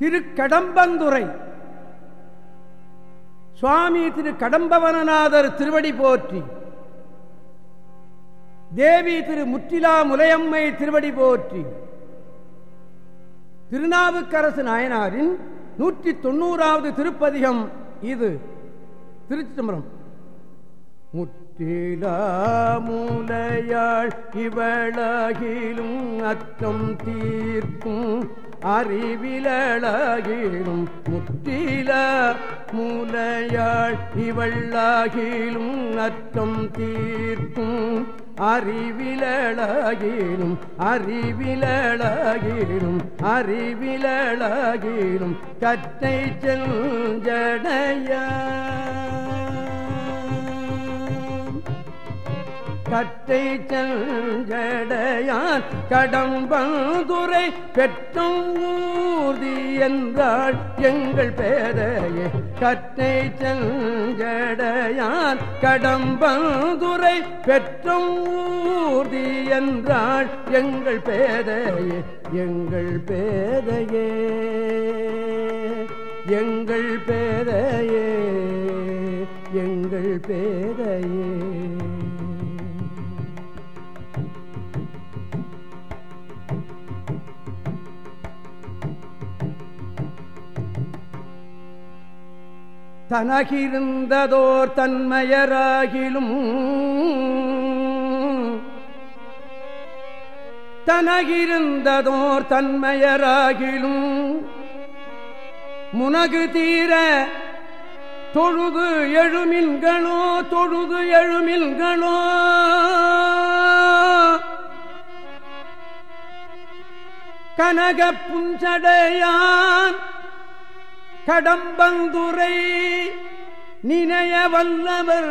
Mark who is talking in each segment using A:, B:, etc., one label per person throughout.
A: திருக்கடம்பந்துரை சுவாமி திரு கடம்பவனநாதர் திருவடி போற்றி. தேவி திரு முற்றிலா முலையம்மை திருவடி போற்றி. திருநாவுக்கரசு நாயனாரின் நூற்றி தொண்ணூறாவது திருப்பதிகம் இது. திருச்சி தம்பரம் முற்றிலா மூலையாள் இவளாகிலும் அற்றம் தீர்க்கும். அறிவிலாகிலும் முத்தில மூலையாள் இவள்ளாகிலும் அற்றம் தீர்க்கும். அறிவிலாகிலும் அறிவிலாகிலும் அறிவிலாகிலும் கற்றை செஞ்சடையா கற்றை செஞ்சடையான் கடம்பந்துரை பெற்றும் ஊர்தி என்றாள் எங்கள் பேரையே கற்றை செஞ்சடையான் கடம்பந்துரை பெற்றும் ஊர்தி என்றாள் எங்கள் பேரையே எங்கள் பேரையே எங்கள் பேரையே எங்கள் பேரையே தனகிருந்ததோர் தன்மையராகிலும் தனகிருந்ததோர் தன்மையராகிலும் முனகு தீர தொழுது எழுமின்களோ தொழுது எழுமின்களோ கனக புஞ்சடையான் கடம்பந்துரை நினைய வல்லவர்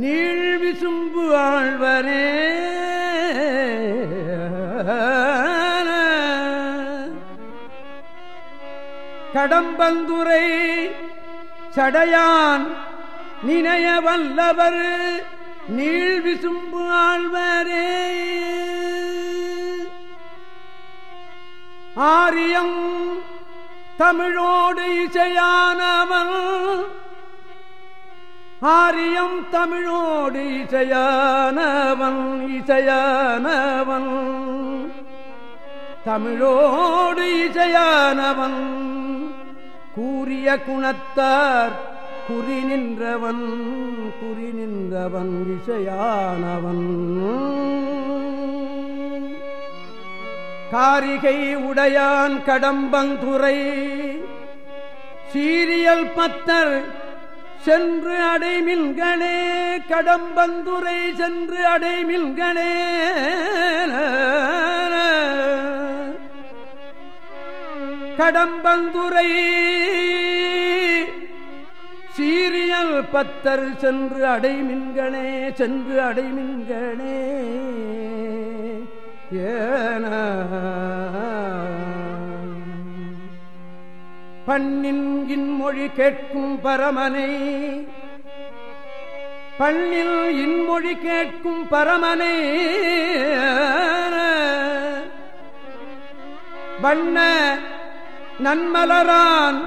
A: நீழ்விசும்பு ஆழ்வரே. கடம்பந்துரை சடையான் நினைய வல்லவர் நீழ்விசும்பு ஆழ்வரே. ஆரியம் தமிழோடு இசையானவன். ஆரியம் தமிழோடு இசையானவன் இசையானவன். தமிழோடு இசையானவன். கூறிய குணத்தார் குறி நின்றவன் குறி நின்றவன் இசையானவன். காரிகை உடையான் கடம்பங்குறை. சீரியல் பத்தர் சென்று அடைமின்களே கடம்பந்துரை சென்று அடைமின்களே கடம்பந்துரை சீரியல் பத்தர் சென்று அடைமின்களே சென்று அடைமின்களே ஏன பண்ணின் இன்மொழி கேட்கும் பரமனை. பண்ணில் இன்மொழி கேட்கும் பரமனை. வண்ண நன்மலரான்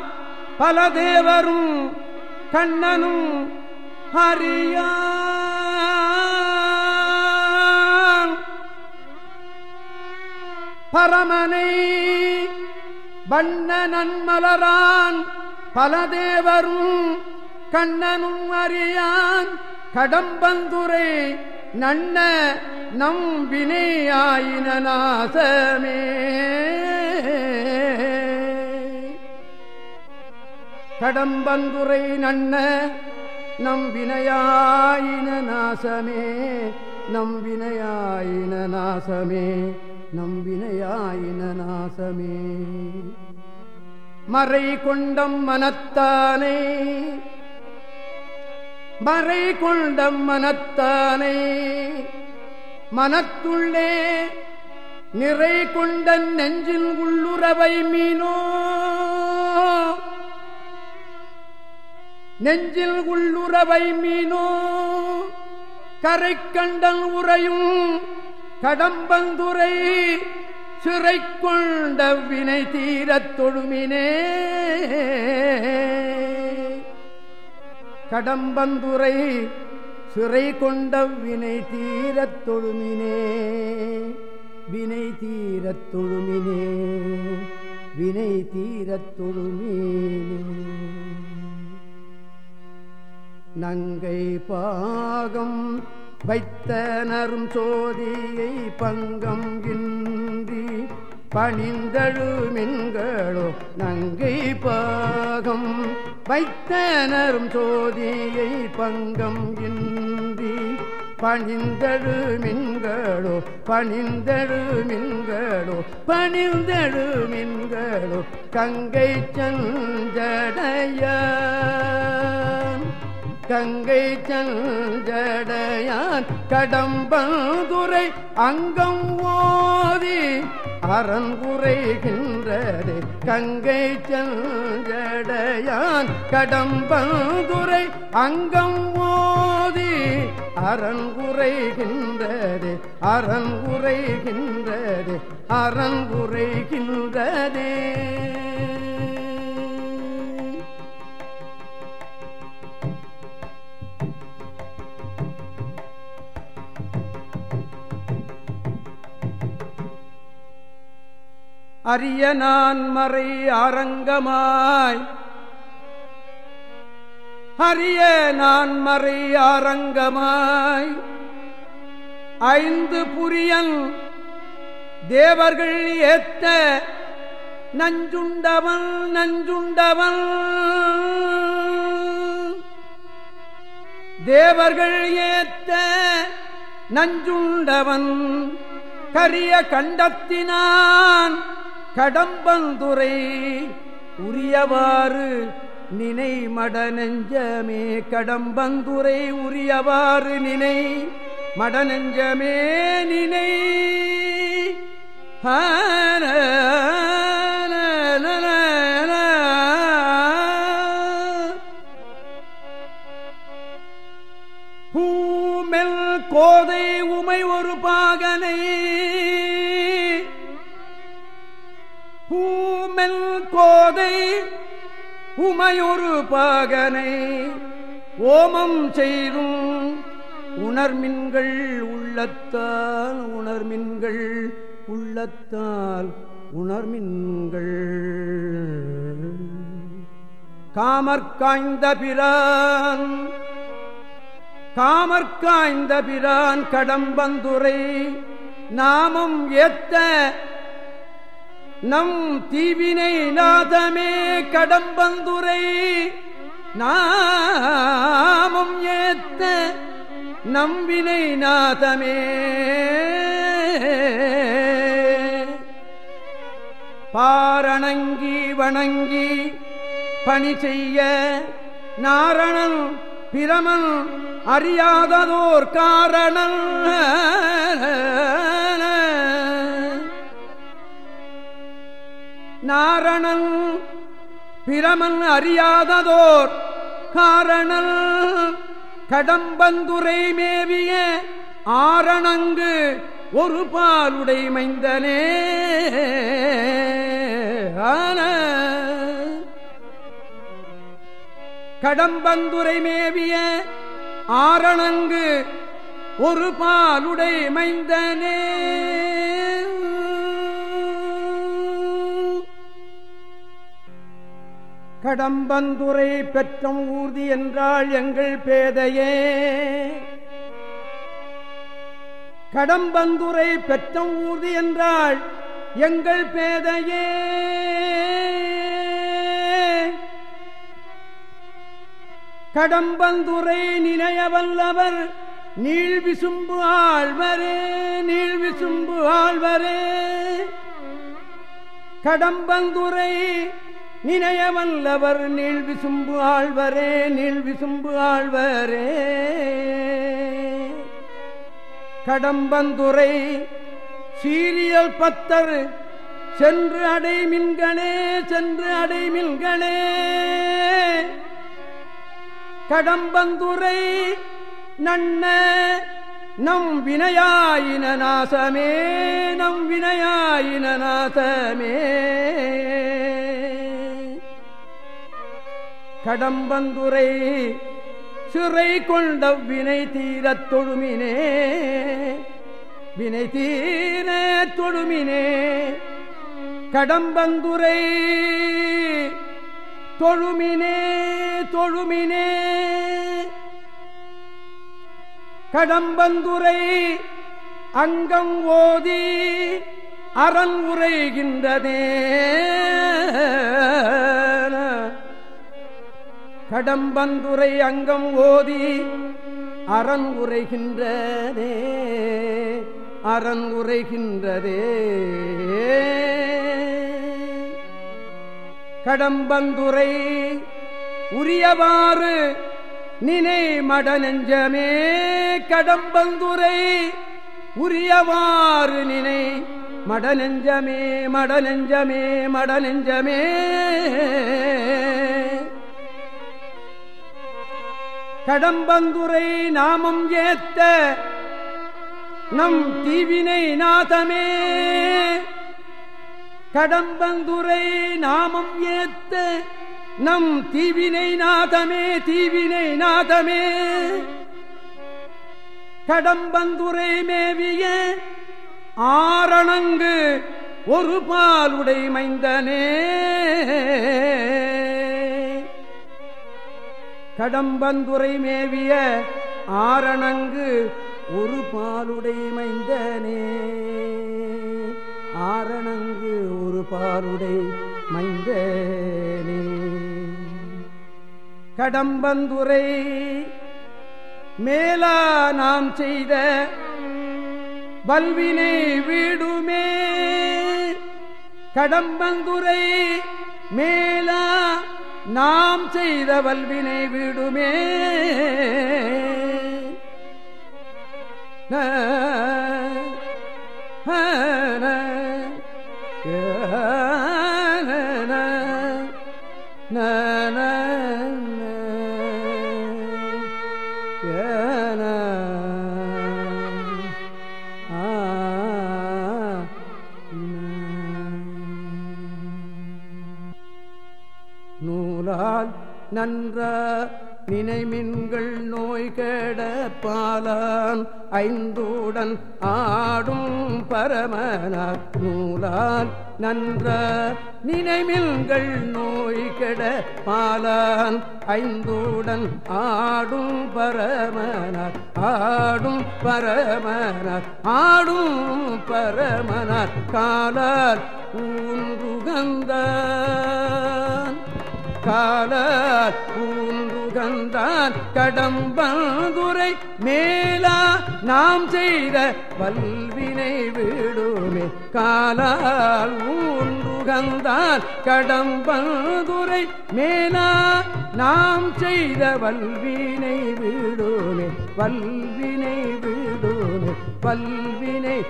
A: பல தேவரும் கண்ணனும் ஹரியான் பரமனை வண்ண நன்மலரான் பல தேவரும் கண்ணனும் அறியான் கடம்பந்துரை நன்ன நம் வினையாயின நாசமே. கடம்பந்துரை நன்ன நம் வினையாயின நாசமே நம் வினையாயின நாசமே. நம்பினையாயின நாசமே. மறை கொண்டம் மனத்தானே. மறை கொண்டம் மனத்தானே. மனத்துள்ளே நிறை கொண்ட நெஞ்சில் உள்ளுறவை மீனோ. நெஞ்சில் உள்ளுறவை மீனோ. கரை கண்டல் உறையும் கடம்பந்துரை சிறை கொண்ட வினை தீரத் தொழுமினே. கடம்பந்துரை சிறை கொண்ட வினை தீரத் தொழுமினே. வினை தீரத் தொழுமினே. வினை தீரத் தொழுமினே. நங்கை பாகம் வைத்தனரும் சோதியை பங்கம் இன்றி பணிந்தழுமின்களோ நங்கை பாகம். வைத்தனரும் சோதியை பங்கம் இன்றி பணிந்தழுமின்களோ பணிந்தழுமின்களோ பணிந்தழுமின்களோ கங்கை சஞ்சடையா. கங்கை சஞ்சடையான் கடம்பந்துரை அங்கம் ஓதி அறங்குறைகின்றது கங்கை சஞ்சடையான் கடம்பந்துரை அங்கம் ஓதி அறங்குறைகின்றது அறங்குறைகின்றது அறங்குறைகின்றதே அரிய நான் மறை அரங்கமாய். அரிய நான் மறை அரங்கமாய். ஐந்து புரியன் தேவர்கள் ஏத்த நஞ்சுண்டவன் நஞ்சுண்டவன் தேவர்கள் ஏத்த நஞ்சுண்டவன் கரிய கண்டத்தினான். கடம்பந்துரை உரியவாறு நினை மடநெஞ்சமே. கடம்பந்துரை உரியவாறு நினை மடநெஞ்சமே நினை. பூமெல் ஊமையொரு பாகனை ஓமம் செய்தும் உணர்மின்கள் உள்ளத்தால் உணர்மின்கள் உள்ளத்தால் உணர்மின்கள். காமற்காய்ந்த பிரான் காமற்காய்ந்த பிரான் கடம்பந்துரை நாமம் ஏத்த நம் தீவினை நாதமே கடம்பந்துரை. நாமம் ஏத்த நம்பினை நாதமே. பாரணங்கி வணங்கி பணி செய்ய நாரணன் பிரமன் அறியாததோர் காரணம் நாரணன் பிரமன் அறியாததோர் காரணல் கடம்பந்துரை மேவிய ஆரணங்கு ஒரு பாலுடை மைந்தனே. ஆன. கடம்பந்துரை மேவிய ஆரணங்கு ஒரு பாலுடை மைந்தனே. கடம்பந்துரை பெற்றம் ஊர்தி என்றால் எங்கள் பேதையே. கடம்பந்துரை பெற்றம் ஊர்தி என்றால் எங்கள் பேதையே. கடம்பந்துரை நினைய வல்லவர் நீள் விசும்பு ஆழ்வரே நீள் விசும்பு ஆழ்வரே. கடம்பந்துரை நினையவல்லவர் நீள் விசும்பு ஆழ்வரே நீள் விசும்பு ஆழ்வரே. கடம்பந்துரை சீரியல் பத்தர் சென்று அடை மின்கணே சென்று அடை மின்கணே. கடம்பந்துரை நன்ன நம் வினையாயின நாசமே நம் வினையாயின நாசமே. கடம்பந்துரை சிறை கொண்ட வினை தீரத் தொழுமினே வினை தீர தொழுமினே. கடம்பந்துரை தொழுமினே தொழுமினே. கடம்பந்துரை அங்கம் ஓதி அரண் உரைகின்றதே கடம்பந்துரை அங்கம் ஓதி அரண் உரைகின்றதே அரண் உரைகின்றதே கடம்பந்துரை உரியவாறு நினை மட நெஞ்சமே கடம்பந்துரை உரியவாறு நினை மட நெஞ்சமே மட நெஞ்சமே மட நெஞ்சமே கடம்பந்துரை நாமம் ஏத்த நம் தீவினை நாதமே. கடம்பந்துரை நாமம் ஏத்த நம் தீவினை நாதமே தீவினை நாதமே. கடம்பந்துரை மேவிய ஆரணங்கு ஒரு பால் உடைமைந்தனே கடம்பந்துரை மேவிய ஆரணங்கு ஒரு பாலுடைமைந்தனே. ஆரணங்கு ஒரு பாலுடை மைந்தனே கடம்பந்துரை மேலா நாம் செய்த வல்வினை வீடுமே. கடம்பந்துரை மேலா நாம் செய்த வல்வினை வீடுமே. ந, நன்றா நினைமின்கள் நோய் பாலான் ஐந்துடன் ஆடும் பரமன நூலால் நன்ற நினைமின்கள் நோய் பாலான் ஐந்துடன் ஆடும் பரமன ஆடும் பரமன ஆடும் பரமன காலால் ஊன்றுகந்த காலால் பூந்துகந்தான் கடம்பந்துரை மேலா. நாம் செய்த வல்வினை விடுமே. காலால் ஊன்றுகந்தான் கடம்பந்துரை மேலா. நாம் செய்த வல்வினை விடுமே. வல்வினை விடுமே. வல்வினை